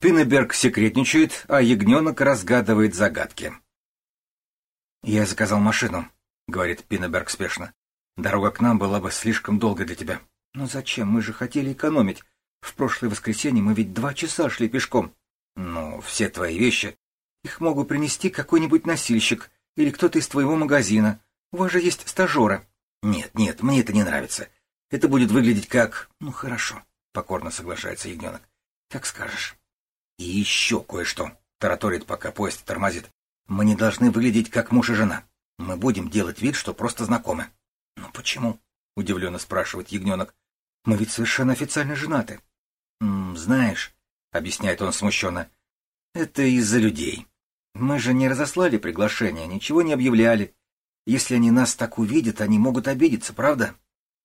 Пиннеберг секретничает, а ягненок разгадывает загадки. «Я заказал машину», — говорит Пиннеберг спешно. «Дорога к нам была бы слишком долгой для тебя». «Но зачем? Мы же хотели экономить. В прошлое воскресенье мы ведь два часа шли пешком». «Ну, все твои вещи. Их могу принести какой-нибудь носильщик или кто-то из твоего магазина. У вас же есть стажеры». «Нет, нет, мне это не нравится. Это будет выглядеть как...» «Ну, хорошо», — покорно соглашается ягненок. «Как скажешь». И еще кое-что, тараторит, пока поезд тормозит. Мы не должны выглядеть как муж и жена. Мы будем делать вид, что просто знакомы. Но «Ну почему? Удивленно спрашивает ягненок. Мы ведь совершенно официально женаты. М знаешь, объясняет он смущенно, это из-за людей. Мы же не разослали приглашение, ничего не объявляли. Если они нас так увидят, они могут обидеться, правда?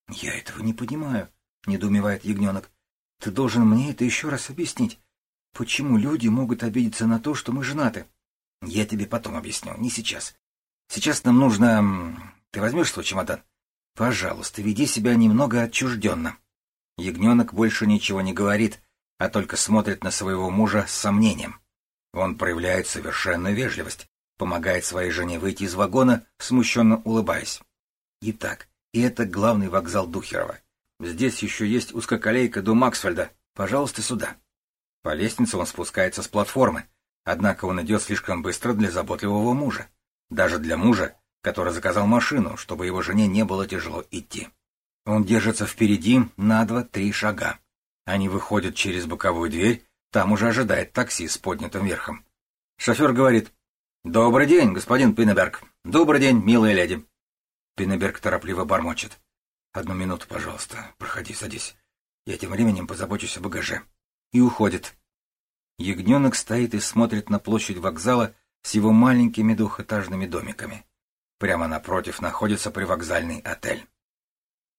Я этого не понимаю, недоумевает ягненок. Ты должен мне это еще раз объяснить. Почему люди могут обидеться на то, что мы женаты? Я тебе потом объясню, не сейчас. Сейчас нам нужно... Ты возьмешь свой чемодан? Пожалуйста, веди себя немного отчужденно. Ягненок больше ничего не говорит, а только смотрит на своего мужа с сомнением. Он проявляет совершенную вежливость, помогает своей жене выйти из вагона, смущенно улыбаясь. Итак, и это главный вокзал Духерова. Здесь еще есть узкоколейка до Максфельда. Пожалуйста, сюда. По лестнице он спускается с платформы, однако он идет слишком быстро для заботливого мужа. Даже для мужа, который заказал машину, чтобы его жене не было тяжело идти. Он держится впереди на два-три шага. Они выходят через боковую дверь, там уже ожидает такси с поднятым верхом. Шофер говорит, «Добрый день, господин Пиннеберг. Добрый день, милая леди». Пиннеберг торопливо бормочет. «Одну минуту, пожалуйста. Проходи, садись. Я тем временем позабочусь о багаже» и уходит. Ягненок стоит и смотрит на площадь вокзала с его маленькими двухэтажными домиками. Прямо напротив находится привокзальный отель.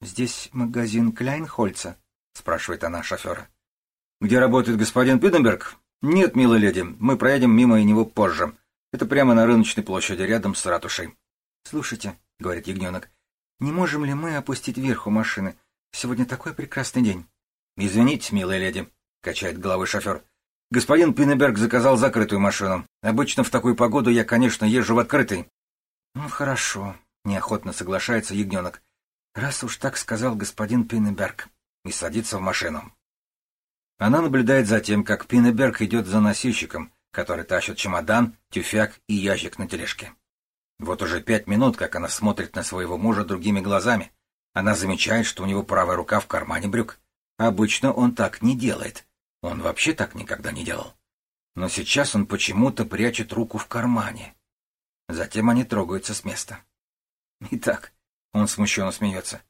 «Здесь магазин Кляйнхольца?» — спрашивает она шофера. «Где работает господин Пиденберг?» «Нет, милая леди, мы проедем мимо него позже. Это прямо на рыночной площади, рядом с ратушей». «Слушайте», — говорит ягненок, — «не можем ли мы опустить вверху машины? Сегодня такой прекрасный день». «Извините, милая леди», качает головой шофер. Господин Пиннеберг заказал закрытую машину. Обычно в такую погоду я, конечно, езжу в открытой. Ну, хорошо, неохотно соглашается ягненок. Раз уж так сказал господин Пиннеберг. И садится в машину. Она наблюдает за тем, как Пиннеберг идет за носильщиком, который тащит чемодан, тюфяк и ящик на тележке. Вот уже пять минут, как она смотрит на своего мужа другими глазами. Она замечает, что у него правая рука в кармане брюк. Обычно он так не делает. Он вообще так никогда не делал. Но сейчас он почему-то прячет руку в кармане. Затем они трогаются с места. Итак, он смущенно смеется.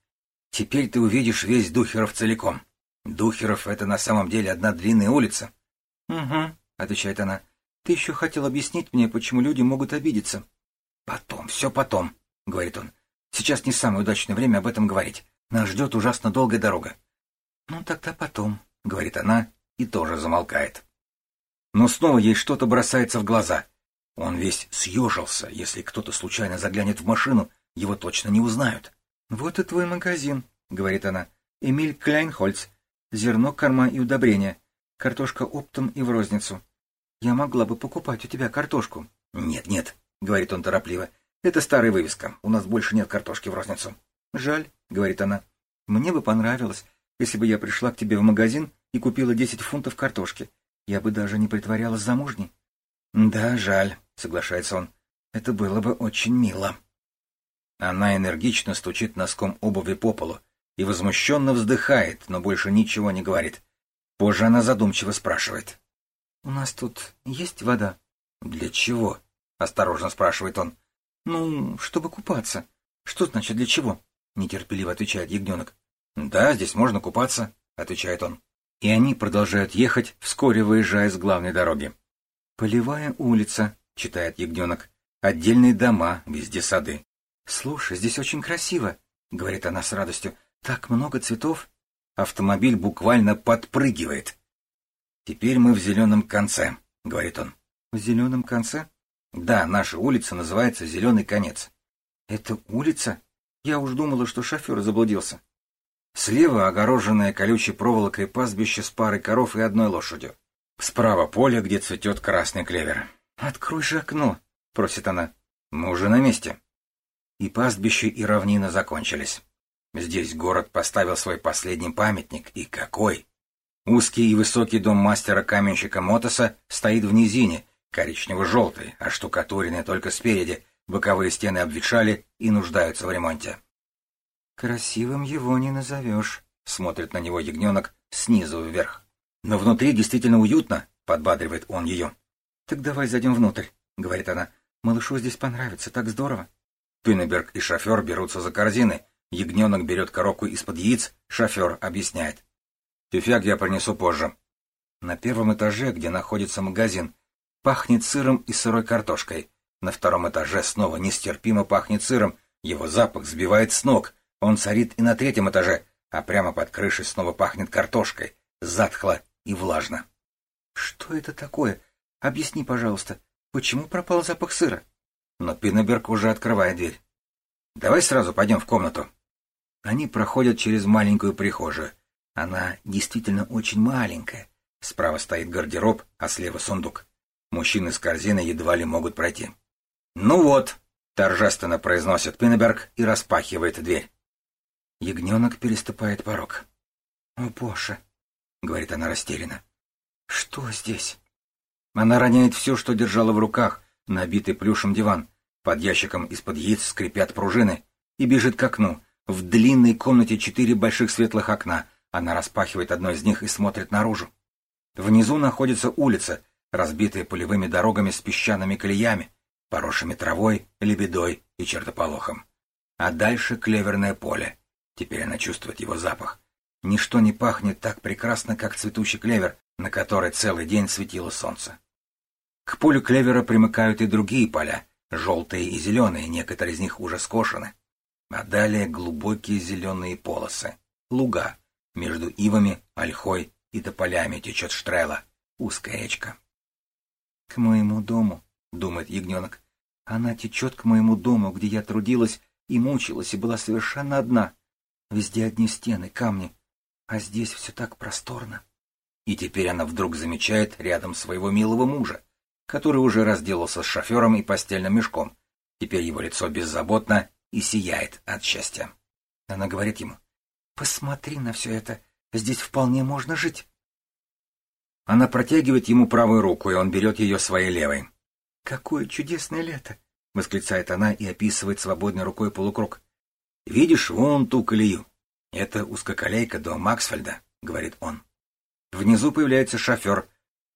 Теперь ты увидишь весь Духеров целиком. Духеров — это на самом деле одна длинная улица. — Угу, — отвечает она. — Ты еще хотел объяснить мне, почему люди могут обидеться. — Потом, все потом, — говорит он. — Сейчас не самое удачное время об этом говорить. Нас ждет ужасно долгая дорога. — Ну, тогда потом, — говорит она и тоже замолкает. Но снова ей что-то бросается в глаза. Он весь съежился. Если кто-то случайно заглянет в машину, его точно не узнают. «Вот и твой магазин», — говорит она. «Эмиль Кляйнхольц. Зерно, корма и удобрения. Картошка оптом и в розницу. Я могла бы покупать у тебя картошку». «Нет, нет», — говорит он торопливо. «Это старая вывеска. У нас больше нет картошки в розницу». «Жаль», — говорит она. «Мне бы понравилось, если бы я пришла к тебе в магазин и купила десять фунтов картошки. Я бы даже не притворялась замужней. Да, жаль, соглашается он. Это было бы очень мило. Она энергично стучит носком обуви по полу и возмущенно вздыхает, но больше ничего не говорит. Позже она задумчиво спрашивает. «У нас тут есть вода?» «Для чего?» — осторожно спрашивает он. «Ну, чтобы купаться. Что значит для чего?» — нетерпеливо отвечает ягненок. «Да, здесь можно купаться», — отвечает он. И они продолжают ехать, вскоре выезжая с главной дороги. «Полевая улица», — читает ягненок. «Отдельные дома, везде сады». «Слушай, здесь очень красиво», — говорит она с радостью. «Так много цветов». Автомобиль буквально подпрыгивает. «Теперь мы в зеленом конце», — говорит он. «В зеленом конце?» «Да, наша улица называется Зеленый конец». «Это улица? Я уж думала, что шофер заблудился». Слева огороженное колючей проволокой пастбище с парой коров и одной лошадью. Справа поле, где цветет красный клевер. «Открой же окно», — просит она. «Мы уже на месте». И пастбище, и равнина закончились. Здесь город поставил свой последний памятник, и какой! Узкий и высокий дом мастера-каменщика Мотоса стоит в низине, коричнево-желтый, а штукатуренный только спереди, боковые стены обветшали и нуждаются в ремонте. «Красивым его не назовешь», — смотрит на него ягненок снизу вверх. «Но внутри действительно уютно», — подбадривает он ее. «Так давай зайдем внутрь», — говорит она. «Малышу здесь понравится, так здорово». Пиннеберг и шофер берутся за корзины. Ягненок берет коробку из-под яиц, шофер объясняет. «Тюфяк я принесу позже». На первом этаже, где находится магазин, пахнет сыром и сырой картошкой. На втором этаже снова нестерпимо пахнет сыром, его запах сбивает с ног. Он царит и на третьем этаже, а прямо под крышей снова пахнет картошкой, затхло и влажно. «Что это такое? Объясни, пожалуйста, почему пропал запах сыра?» Но Пиннеберг уже открывает дверь. «Давай сразу пойдем в комнату». Они проходят через маленькую прихожую. Она действительно очень маленькая. Справа стоит гардероб, а слева сундук. Мужчины с корзиной едва ли могут пройти. «Ну вот», — торжественно произносит Пиннеберг и распахивает дверь. Ягненок переступает порог. «О, Боже!» — говорит она растерянно. «Что здесь?» Она роняет все, что держала в руках, набитый плюшем диван. Под ящиком из-под яиц скрипят пружины. И бежит к окну. В длинной комнате четыре больших светлых окна. Она распахивает одно из них и смотрит наружу. Внизу находится улица, разбитая полевыми дорогами с песчаными колеями, поросшими травой, лебедой и чертополохом. А дальше клеверное поле. Теперь она чувствует его запах. Ничто не пахнет так прекрасно, как цветущий клевер, на который целый день светило солнце. К полю клевера примыкают и другие поля, желтые и зеленые, некоторые из них уже скошены. А далее глубокие зеленые полосы, луга, между ивами, ольхой и тополями течет штрела, узкая речка. — К моему дому, — думает ягненок. Она течет к моему дому, где я трудилась и мучилась, и была совершенно одна. Везде одни стены, камни, а здесь все так просторно. И теперь она вдруг замечает рядом своего милого мужа, который уже разделался с шофером и постельным мешком. Теперь его лицо беззаботно и сияет от счастья. Она говорит ему, «Посмотри на все это, здесь вполне можно жить». Она протягивает ему правую руку, и он берет ее своей левой. «Какое чудесное лето!» — восклицает она и описывает свободной рукой полукруг. «Видишь вон ту колею? Это узкоколейка до Максфельда», — говорит он. Внизу появляется шофер.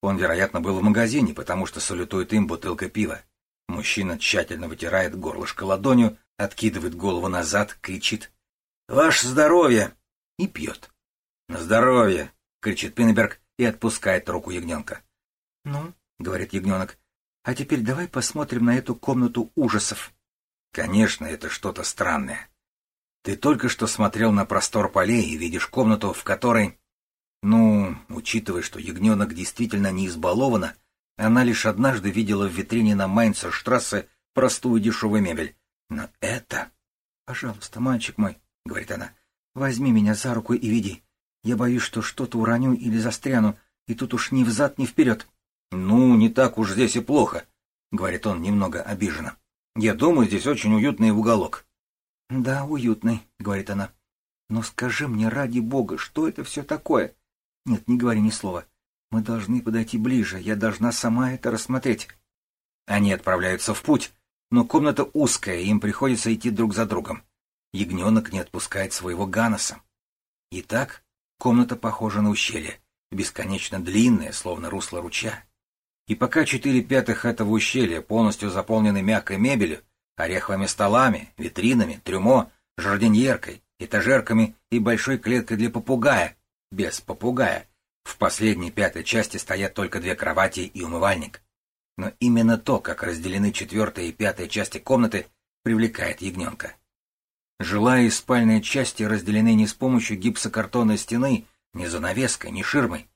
Он, вероятно, был в магазине, потому что салютует им бутылкой пива. Мужчина тщательно вытирает горлышко ладонью, откидывает голову назад, кричит «Ваше здоровье!» и пьет. «На здоровье!» — кричит Пиннеберг и отпускает руку ягненка. «Ну, — говорит ягненок, — а теперь давай посмотрим на эту комнату ужасов». Конечно, это что-то странное. Ты только что смотрел на простор полей и видишь комнату, в которой... Ну, учитывая, что ягненок действительно не избалована, она лишь однажды видела в витрине на Майнцерштрассе простую дешевую мебель. Но это... «Пожалуйста, мальчик мой», — говорит она, — «возьми меня за руку и веди. Я боюсь, что что-то уроню или застряну, и тут уж ни взад, ни вперед». «Ну, не так уж здесь и плохо», — говорит он немного обиженно. «Я думаю, здесь очень уютный уголок». «Да, уютный», — говорит она. «Но скажи мне, ради бога, что это все такое?» «Нет, не говори ни слова. Мы должны подойти ближе, я должна сама это рассмотреть». Они отправляются в путь, но комната узкая, им приходится идти друг за другом. Ягненок не отпускает своего Ганаса. Итак, комната похожа на ущелье, бесконечно длинное, словно русло ручья. И пока четыре пятых этого ущелья полностью заполнены мягкой мебелью, ореховыми столами, витринами, трюмо, жардиньеркой, этажерками и большой клеткой для попугая, без попугая. В последней пятой части стоят только две кровати и умывальник. Но именно то, как разделены четвертая и пятая части комнаты, привлекает ягненка. Жилая и спальная части разделены не с помощью гипсокартонной стены, ни занавеской, ни ширмой.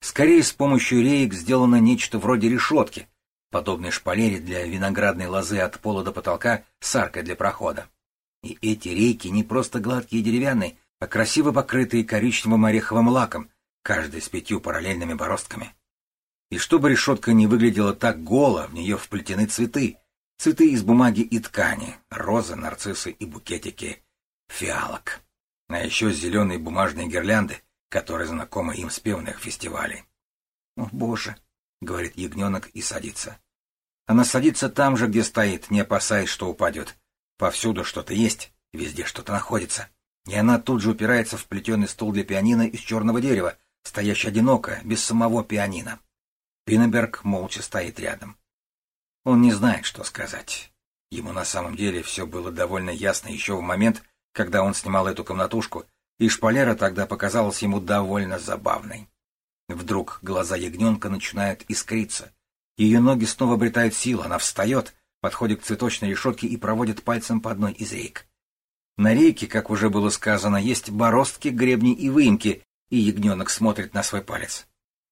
Скорее, с помощью реек сделано нечто вроде решетки, подобной шпалере для виноградной лозы от пола до потолка с аркой для прохода. И эти рейки не просто гладкие и деревянные, а красиво покрытые коричневым ореховым лаком, каждый с пятью параллельными бороздками. И чтобы решетка не выглядела так голо, в нее вплетены цветы. Цветы из бумаги и ткани, розы, нарциссы и букетики фиалок. А еще зеленые бумажные гирлянды, которые знакомы им с певных фестивалей. «О, боже!» — говорит ягненок и садится. Она садится там же, где стоит, не опасаясь, что упадет. Повсюду что-то есть, везде что-то находится. И она тут же упирается в плетеный стул для пианино из черного дерева, стоящий одиноко, без самого пианино. Пиннеберг молча стоит рядом. Он не знает, что сказать. Ему на самом деле все было довольно ясно еще в момент, когда он снимал эту комнатушку, и шпалера тогда показалась ему довольно забавной. Вдруг глаза ягненка начинают искриться. Ее ноги снова обретают силу, она встает, подходит к цветочной решетке и проводит пальцем по одной из рейк. На рейке, как уже было сказано, есть бороздки, гребни и выемки, и ягненок смотрит на свой палец.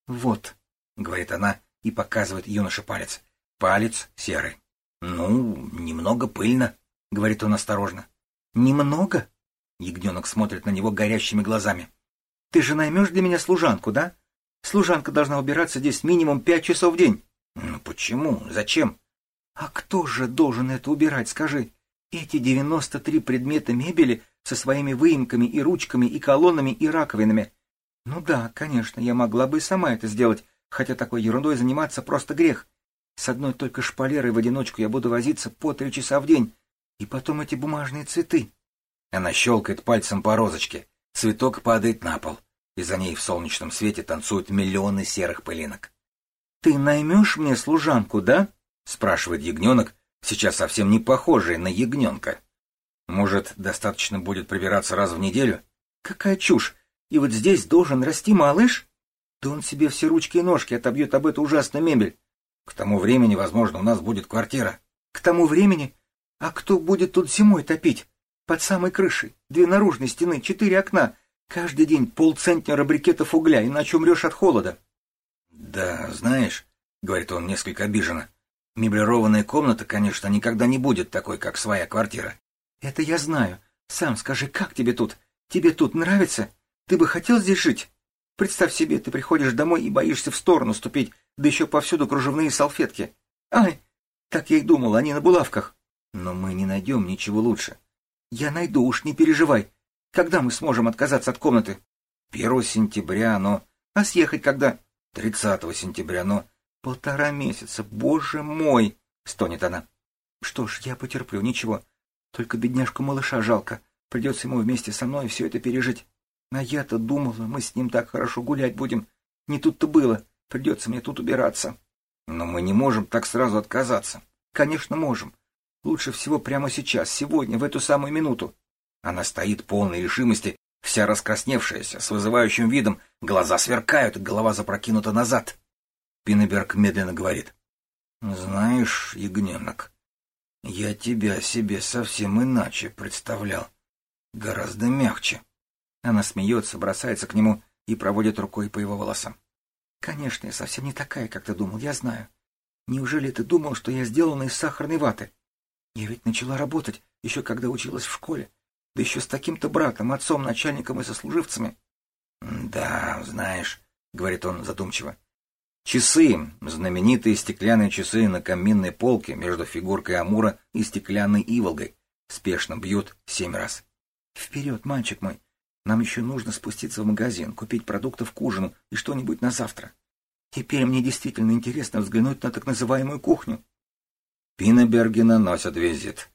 «Вот», — говорит она и показывает юноше палец. Палец серый. «Ну, немного пыльно», — говорит он осторожно. «Немного?» — ягненок смотрит на него горящими глазами. «Ты же наймешь для меня служанку, да? Служанка должна убираться здесь минимум пять часов в день». «Ну почему? Зачем?» «А кто же должен это убирать, скажи? Эти девяносто три предмета мебели со своими выемками и ручками и колоннами и раковинами. Ну да, конечно, я могла бы и сама это сделать, хотя такой ерундой заниматься просто грех. С одной только шпалерой в одиночку я буду возиться по три часа в день. И потом эти бумажные цветы. Она щелкает пальцем по розочке. Цветок падает на пол, и за ней в солнечном свете танцуют миллионы серых пылинок. — Ты наймешь мне служанку, да? — спрашивает ягненок, сейчас совсем не похожий на ягненка. Может, достаточно будет прибираться раз в неделю? Какая чушь! И вот здесь должен расти малыш? Да он себе все ручки и ножки отобьет об эту ужасную мебель. К тому времени, возможно, у нас будет квартира. К тому времени? А кто будет тут зимой топить? Под самой крышей. Две наружные стены, четыре окна. Каждый день полцентнера брикетов угля, иначе умрешь от холода. Да, знаешь, — говорит он несколько обиженно, — меблированная комната, конечно, никогда не будет такой, как своя квартира. Это я знаю. Сам скажи, как тебе тут? Тебе тут нравится? Ты бы хотел здесь жить? Представь себе, ты приходишь домой и боишься в сторону ступить, да еще повсюду кружевные салфетки. Ай, так я и думал, они на булавках. Но мы не найдем ничего лучше. Я найду, уж не переживай. Когда мы сможем отказаться от комнаты? Первого сентября, но... А съехать когда? Тридцатого сентября, но... Полтора месяца, боже мой! Стонет она. Что ж, я потерплю, ничего. Только бедняжку малыша жалко. Придется ему вместе со мной все это пережить. А я-то думала, мы с ним так хорошо гулять будем. Не тут-то было. Придется мне тут убираться. Но мы не можем так сразу отказаться. Конечно, можем. Лучше всего прямо сейчас, сегодня, в эту самую минуту. Она стоит полной решимости, вся раскрасневшаяся, с вызывающим видом, глаза сверкают, голова запрокинута назад. Пиннеберг медленно говорит. — Знаешь, ягненок, я тебя себе совсем иначе представлял. Гораздо мягче. Она смеется, бросается к нему и проводит рукой по его волосам. «Конечно, я совсем не такая, как ты думал, я знаю. Неужели ты думал, что я сделана из сахарной ваты? Я ведь начала работать, еще когда училась в школе, да еще с таким-то братом, отцом, начальником и сослуживцами». «Да, знаешь», — говорит он задумчиво, — «часы, знаменитые стеклянные часы на каминной полке между фигуркой Амура и стеклянной иволгой, спешно бьют семь раз». «Вперед, мальчик мой!» Нам еще нужно спуститься в магазин, купить продуктов к ужину и что-нибудь на завтра. Теперь мне действительно интересно взглянуть на так называемую кухню. Пинеберги наносят визит.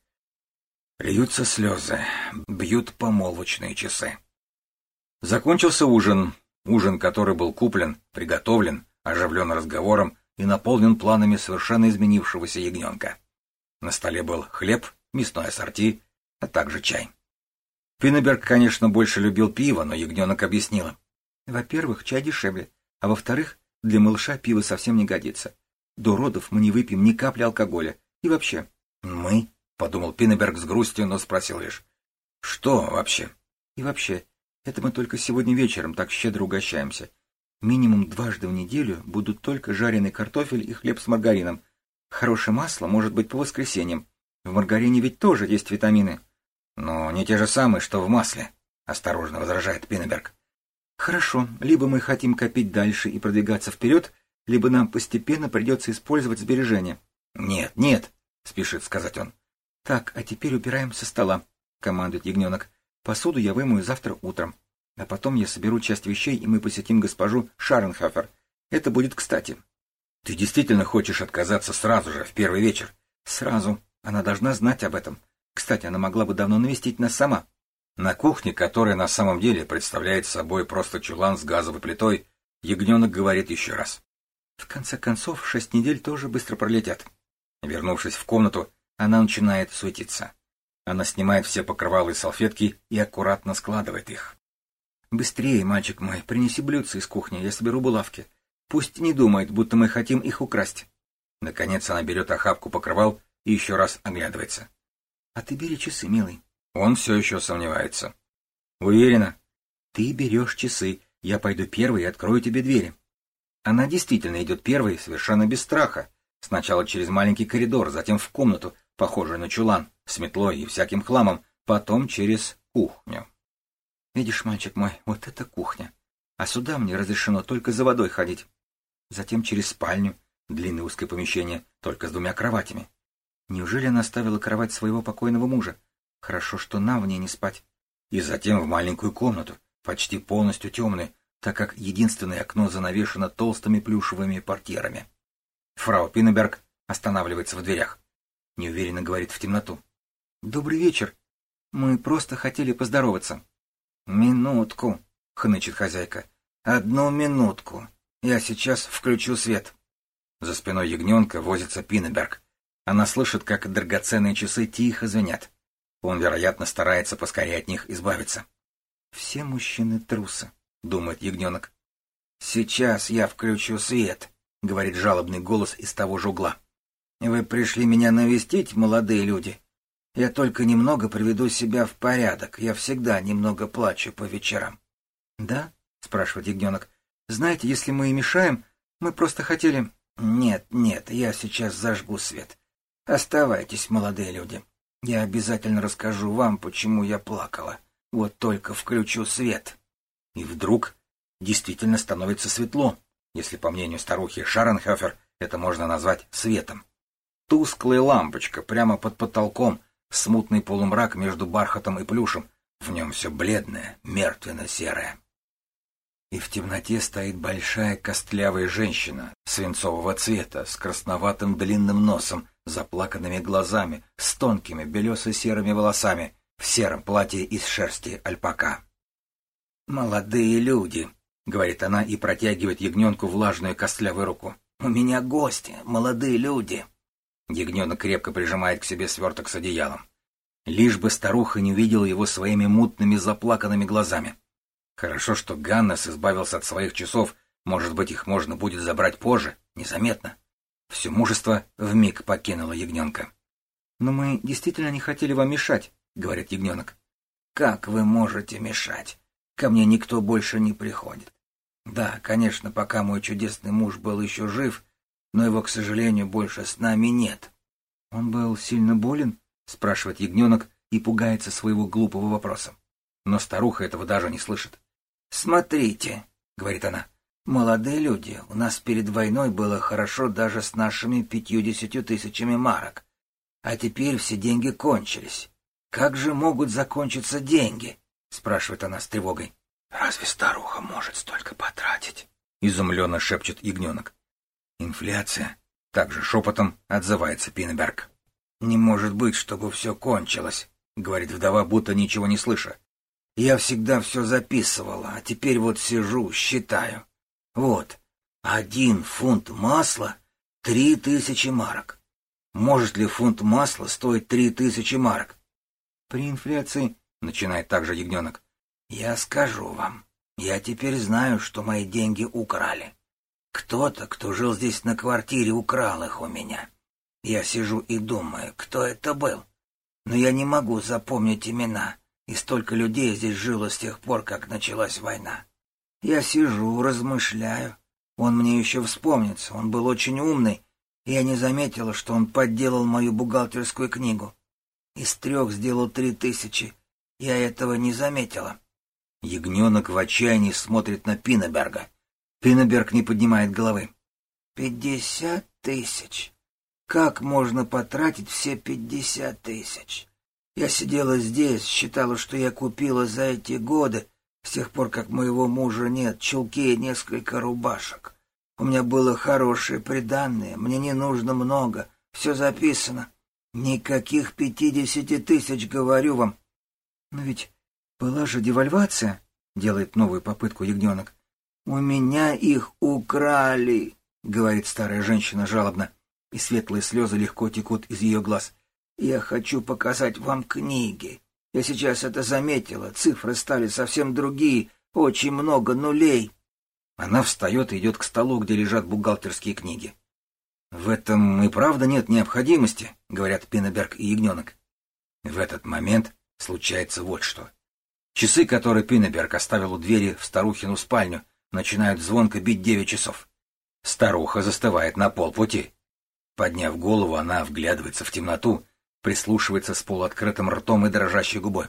Льются слезы, бьют помолвочные часы. Закончился ужин, ужин, который был куплен, приготовлен, оживлен разговором и наполнен планами совершенно изменившегося ягненка. На столе был хлеб, мясное ассорти, а также чай. Пиннеберг, конечно, больше любил пиво, но ягненок объяснила. Во-первых, чай дешевле, а во-вторых, для малыша пиво совсем не годится. До родов мы не выпьем ни капли алкоголя. И вообще... Мы? — подумал Пиннеберг с грустью, но спросил лишь. Что вообще? И вообще, это мы только сегодня вечером так щедро угощаемся. Минимум дважды в неделю будут только жареный картофель и хлеб с маргарином. Хорошее масло может быть по воскресеньям. В маргарине ведь тоже есть витамины. Но не те же самые, что в масле, осторожно возражает Пиннеберг. Хорошо, либо мы хотим копить дальше и продвигаться вперед, либо нам постепенно придется использовать сбережения. Нет, нет, спешит сказать он. Так, а теперь убираем со стола, командует ягненок. Посуду я вымою завтра утром. А потом я соберу часть вещей, и мы посетим госпожу Шаренхафер. Это будет кстати. Ты действительно хочешь отказаться сразу же, в первый вечер? Сразу. Она должна знать об этом. Кстати, она могла бы давно навестить нас сама. На кухне, которая на самом деле представляет собой просто чулан с газовой плитой, ягненок говорит еще раз. В конце концов, шесть недель тоже быстро пролетят. Вернувшись в комнату, она начинает суетиться. Она снимает все покрывалы и салфетки и аккуратно складывает их. «Быстрее, мальчик мой, принеси блюдца из кухни, я соберу булавки. Пусть не думает, будто мы хотим их украсть». Наконец она берет охапку покрывал и еще раз оглядывается. «А ты бери часы, милый». Он все еще сомневается. «Уверена?» «Ты берешь часы, я пойду первый и открою тебе двери». Она действительно идет первой, совершенно без страха. Сначала через маленький коридор, затем в комнату, похожую на чулан, с метлой и всяким хламом, потом через кухню. Видишь, мальчик мой, вот это кухня. А сюда мне разрешено только за водой ходить. Затем через спальню, длинное узкое помещение, только с двумя кроватями. Неужели она оставила кровать своего покойного мужа? Хорошо, что нам в ней не спать. И затем в маленькую комнату, почти полностью темную, так как единственное окно занавешено толстыми плюшевыми портьерами. Фрау Пиннеберг останавливается в дверях. Неуверенно говорит в темноту. «Добрый вечер. Мы просто хотели поздороваться». «Минутку», — хнычет хозяйка. «Одну минутку. Я сейчас включу свет». За спиной ягненка возится Пиннеберг. Она слышит, как драгоценные часы тихо звенят. Он, вероятно, старается поскорее от них избавиться. «Все мужчины трусы», — думает ягненок. «Сейчас я включу свет», — говорит жалобный голос из того же угла. «Вы пришли меня навестить, молодые люди? Я только немного приведу себя в порядок. Я всегда немного плачу по вечерам». «Да?» — спрашивает ягненок. «Знаете, если мы и мешаем, мы просто хотели...» «Нет, нет, я сейчас зажгу свет. Оставайтесь, молодые люди. Я обязательно расскажу вам, почему я плакала. Вот только включу свет». И вдруг действительно становится светло, если, по мнению старухи Шаренхофер, это можно назвать светом. Тусклая лампочка прямо под потолком, смутный полумрак между бархатом и плюшем, в нем все бледное, мертвенно-серое. И в темноте стоит большая костлявая женщина свинцового цвета, с красноватым длинным носом, заплаканными глазами, с тонкими белесо-серыми волосами, в сером платье из шерсти альпака. «Молодые люди», — говорит она и протягивает ягненку влажную костлявую руку. «У меня гости, молодые люди». Ягненок крепко прижимает к себе сверток с одеялом. Лишь бы старуха не увидела его своими мутными заплаканными глазами. Хорошо, что Ганнес избавился от своих часов, может быть, их можно будет забрать позже, незаметно. Все мужество вмиг покинуло ягненка. «Но мы действительно не хотели вам мешать», — говорит ягненок. «Как вы можете мешать? Ко мне никто больше не приходит. Да, конечно, пока мой чудесный муж был еще жив, но его, к сожалению, больше с нами нет». «Он был сильно болен?» — спрашивает ягненок и пугается своего глупого вопроса. Но старуха этого даже не слышит. «Смотрите», — говорит она, — «молодые люди, у нас перед войной было хорошо даже с нашими пятьюдесятью тысячами марок. А теперь все деньги кончились. Как же могут закончиться деньги?» — спрашивает она с тревогой. «Разве старуха может столько потратить?» — изумленно шепчет ягненок. «Инфляция», — также шепотом отзывается Пинеберг. «Не может быть, чтобы все кончилось», — говорит вдова, будто ничего не слыша. «Я всегда все записывала, а теперь вот сижу, считаю. Вот, один фунт масла — три тысячи марок. Может ли фунт масла стоить три тысячи марок?» «При инфляции», — начинает также ягненок. «Я скажу вам, я теперь знаю, что мои деньги украли. Кто-то, кто жил здесь на квартире, украл их у меня. Я сижу и думаю, кто это был. Но я не могу запомнить имена, и столько людей здесь жило с тех пор, как началась война. Я сижу, размышляю. Он мне еще вспомнится, он был очень умный, и я не заметила, что он подделал мою бухгалтерскую книгу. Из трех сделал три тысячи. Я этого не заметила. Ягненок в отчаянии смотрит на Пинеберга. Пинеберг не поднимает головы. Пятьдесят тысяч. Как можно потратить все пятьдесят тысяч? Я сидела здесь, считала, что я купила за эти годы, с тех пор, как моего мужа нет, чулки и несколько рубашек. У меня было хорошее приданное, мне не нужно много, все записано. Никаких пятидесяти тысяч, говорю вам. Но ведь была же девальвация, делает новую попытку ягненок. У меня их украли, говорит старая женщина жалобно, и светлые слезы легко текут из ее глаз. Я хочу показать вам книги. Я сейчас это заметила, цифры стали совсем другие, очень много нулей. Она встает и идет к столу, где лежат бухгалтерские книги. «В этом и правда нет необходимости», — говорят Пиннеберг и Ягненок. В этот момент случается вот что. Часы, которые Пиннеберг оставил у двери в старухину спальню, начинают звонко бить девять часов. Старуха застывает на полпути. Подняв голову, она вглядывается в темноту, прислушивается с полуоткрытым ртом и дрожащей губой.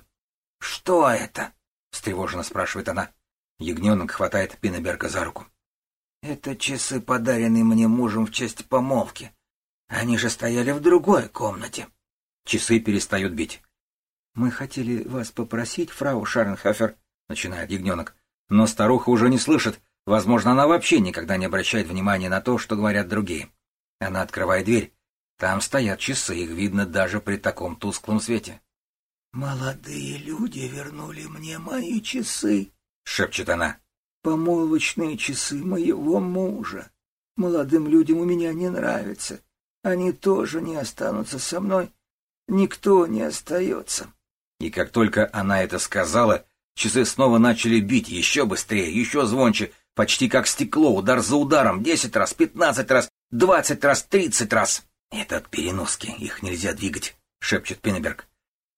«Что это?» — встревоженно спрашивает она. Ягненок хватает Пиннеберга за руку. «Это часы, подаренные мне мужем в честь помолвки. Они же стояли в другой комнате». Часы перестают бить. «Мы хотели вас попросить, фрау Шарнхафер», — начинает ягненок. Но старуха уже не слышит. Возможно, она вообще никогда не обращает внимания на то, что говорят другие. Она открывает дверь. Там стоят часы, их видно даже при таком тусклом свете. «Молодые люди вернули мне мои часы», шепчет она. Помолвочные часы моего мужа. Молодым людям у меня не нравится. Они тоже не останутся со мной. Никто не остается. И как только она это сказала, часы снова начали бить еще быстрее, еще звонче, почти как стекло, удар за ударом, десять раз, пятнадцать раз, двадцать раз, тридцать раз. Это от переноски, их нельзя двигать, шепчет Пиннеберг.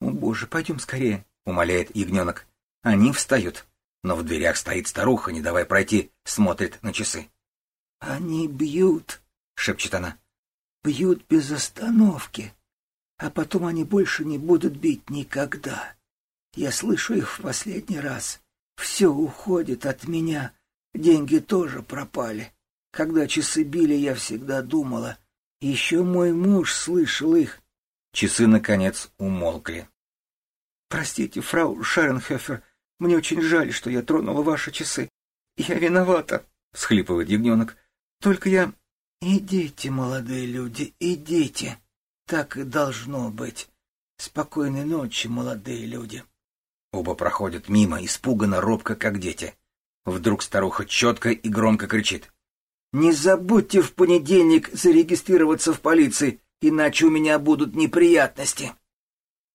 О боже, пойдем скорее, умоляет ягненок. Они встают. Но в дверях стоит старуха, не давая пройти, смотрит на часы. «Они бьют», — шепчет она. «Бьют без остановки. А потом они больше не будут бить никогда. Я слышу их в последний раз. Все уходит от меня. Деньги тоже пропали. Когда часы били, я всегда думала. Еще мой муж слышал их». Часы, наконец, умолкли. «Простите, фрау Шеренхефер, мне очень жаль, что я тронула ваши часы. Я виновата, — всхлипывает ягненок. Только я... Идите, молодые люди, идите. Так и должно быть. Спокойной ночи, молодые люди. Оба проходят мимо, испуганно, робко, как дети. Вдруг старуха четко и громко кричит. «Не забудьте в понедельник зарегистрироваться в полиции, иначе у меня будут неприятности».